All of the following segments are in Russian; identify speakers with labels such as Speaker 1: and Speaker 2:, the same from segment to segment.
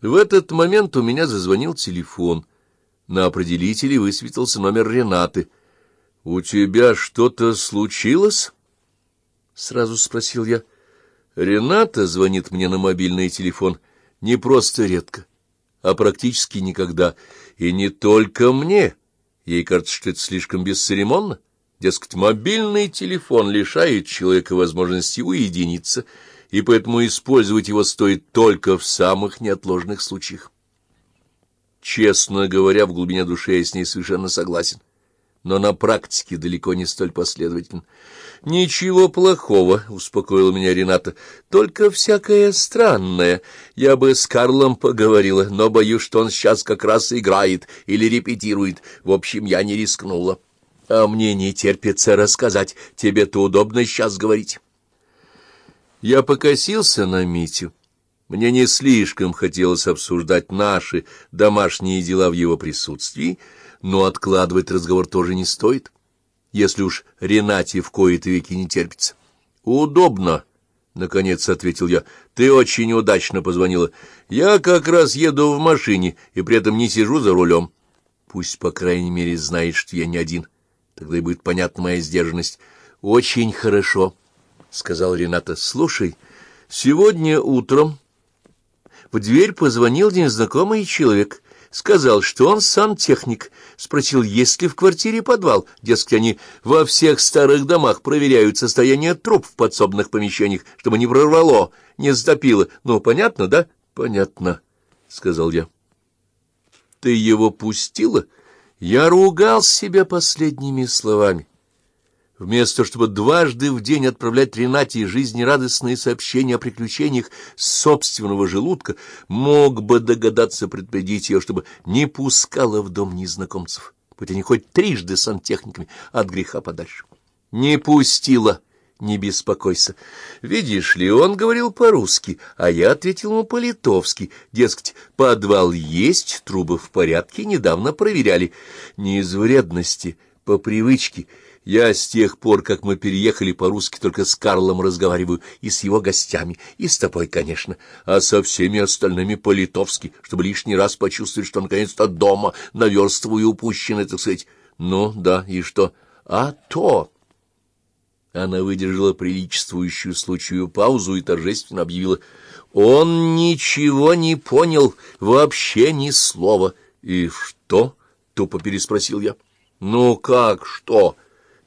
Speaker 1: В этот момент у меня зазвонил телефон. На определителе высветился номер Ренаты. — У тебя что-то случилось? — сразу спросил я. Рената звонит мне на мобильный телефон не просто редко, а практически никогда. И не только мне. Ей кажется, что это слишком бесцеремонно. Дескать, мобильный телефон лишает человека возможности уединиться — и поэтому использовать его стоит только в самых неотложных случаях. Честно говоря, в глубине души я с ней совершенно согласен, но на практике далеко не столь последователен. «Ничего плохого», — успокоила меня Рената, — «только всякое странное. Я бы с Карлом поговорила, но боюсь, что он сейчас как раз играет или репетирует. В общем, я не рискнула. А мне не терпится рассказать. Тебе-то удобно сейчас говорить». Я покосился на Митю. Мне не слишком хотелось обсуждать наши домашние дела в его присутствии, но откладывать разговор тоже не стоит, если уж Ренате в кои-то веки не терпится. «Удобно», — наконец ответил я. «Ты очень удачно позвонила. Я как раз еду в машине и при этом не сижу за рулем. Пусть, по крайней мере, знает, что я не один. Тогда и будет понятна моя сдержанность. Очень хорошо». — сказал Рената. — Слушай, сегодня утром в дверь позвонил незнакомый человек. Сказал, что он сантехник. Спросил, есть ли в квартире подвал. Дескать, они во всех старых домах проверяют состояние труб в подсобных помещениях, чтобы не прорвало, не затопило. Ну, понятно, да? — Понятно, — сказал я. — Ты его пустила? Я ругал себя последними словами. Вместо чтобы дважды в день отправлять Ренате жизнерадостные сообщения о приключениях собственного желудка, мог бы догадаться предупредить ее, чтобы не пускала в дом незнакомцев, хоть они хоть трижды сантехниками от греха подальше. Не пустила, не беспокойся. Видишь ли, он говорил по-русски, а я ответил ему по-литовски. Дескать, подвал есть, трубы в порядке, недавно проверяли. Не из вредности, по привычке — я с тех пор, как мы переехали по-русски, только с Карлом разговариваю, и с его гостями, и с тобой, конечно, а со всеми остальными по-литовски, чтобы лишний раз почувствовать, что наконец-то дома наверстываю упущенное, так сказать. Ну, да, и что? А то... Она выдержала приличествующую случаю паузу и торжественно объявила. «Он ничего не понял, вообще ни слова». «И что?» — тупо переспросил я. «Ну как что?»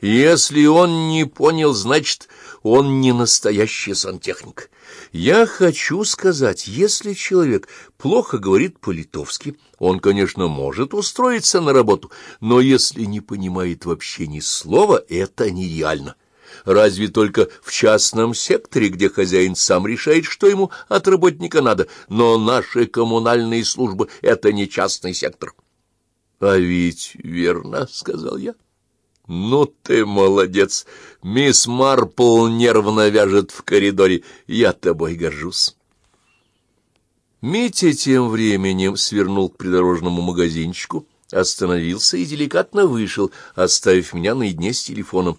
Speaker 1: Если он не понял, значит, он не настоящий сантехник. Я хочу сказать, если человек плохо говорит по-литовски, он, конечно, может устроиться на работу, но если не понимает вообще ни слова, это нереально. Разве только в частном секторе, где хозяин сам решает, что ему от работника надо, но наши коммунальные службы — это не частный сектор. — А ведь верно, — сказал я. «Ну ты молодец! Мисс Марпл нервно вяжет в коридоре. Я тобой горжусь». Митя тем временем свернул к придорожному магазинчику, остановился и деликатно вышел, оставив меня наедине с телефоном.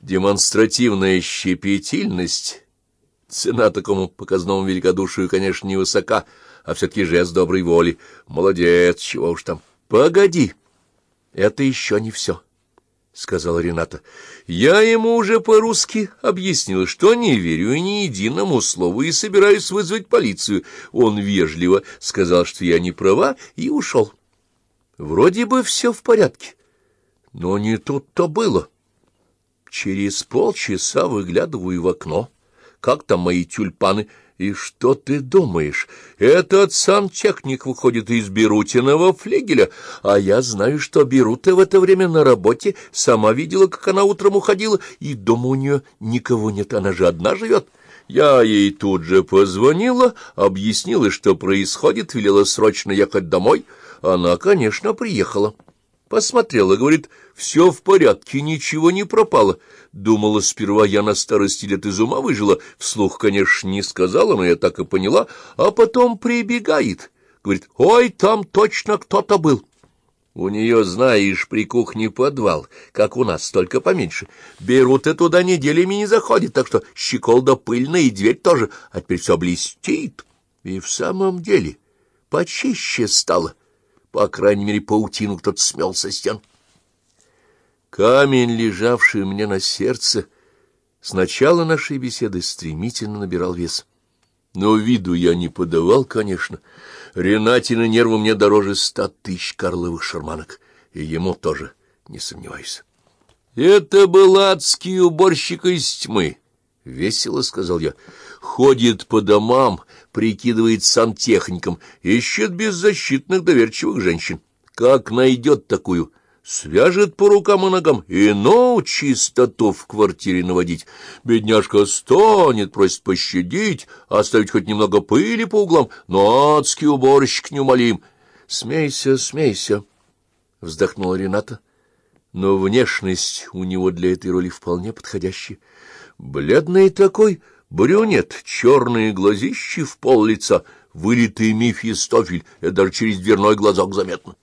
Speaker 1: Демонстративная щепетильность. Цена такому показному великодушию, конечно, невысока, а все-таки жест доброй воли. Молодец, чего уж там. Погоди, это еще не все. — сказала Рената. — Я ему уже по-русски объяснила, что не верю ни единому слову и собираюсь вызвать полицию. Он вежливо сказал, что я не права, и ушел. Вроде бы все в порядке, но не тут-то было. Через полчаса выглядываю в окно. Как там мои тюльпаны? И что ты думаешь? Этот сантехник выходит из Берутиного флегеля, а я знаю, что Берута в это время на работе, сама видела, как она утром уходила, и дома у нее никого нет, она же одна живет. Я ей тут же позвонила, объяснила, что происходит, велела срочно ехать домой. Она, конечно, приехала. Посмотрела, говорит, все в порядке, ничего не пропало. Думала, сперва я на старости лет из ума выжила, вслух, конечно, не сказала, но я так и поняла, а потом прибегает. Говорит, ой, там точно кто-то был. У нее, знаешь, при кухне подвал, как у нас, только поменьше. Берут и туда неделями не заходит, так что щеколда пыльная и дверь тоже, а теперь все блестит. И в самом деле... почище стало. По крайней мере, паутину кто-то смел со стен. Камень, лежавший мне на сердце, с начала нашей беседы стремительно набирал вес. Но виду я не подавал, конечно. Ренатины нервы мне дороже ста тысяч карловых шарманок, и ему тоже, не сомневаюсь. Это был адский уборщик из тьмы. — Весело, — сказал я. — Ходит по домам, прикидывает сантехником, ищет беззащитных доверчивых женщин. Как найдет такую, свяжет по рукам и ногам и, ну, чистоту в квартире наводить. Бедняжка стонет, просит пощадить, оставить хоть немного пыли по углам, но адский уборщик неумолим. — Смейся, смейся, — вздохнула Рената. Но внешность у него для этой роли вполне подходящая. Бледный такой брюнет, черные глазищи в пол лица, вылитый мифистофель, это даже через дверной глазок заметно.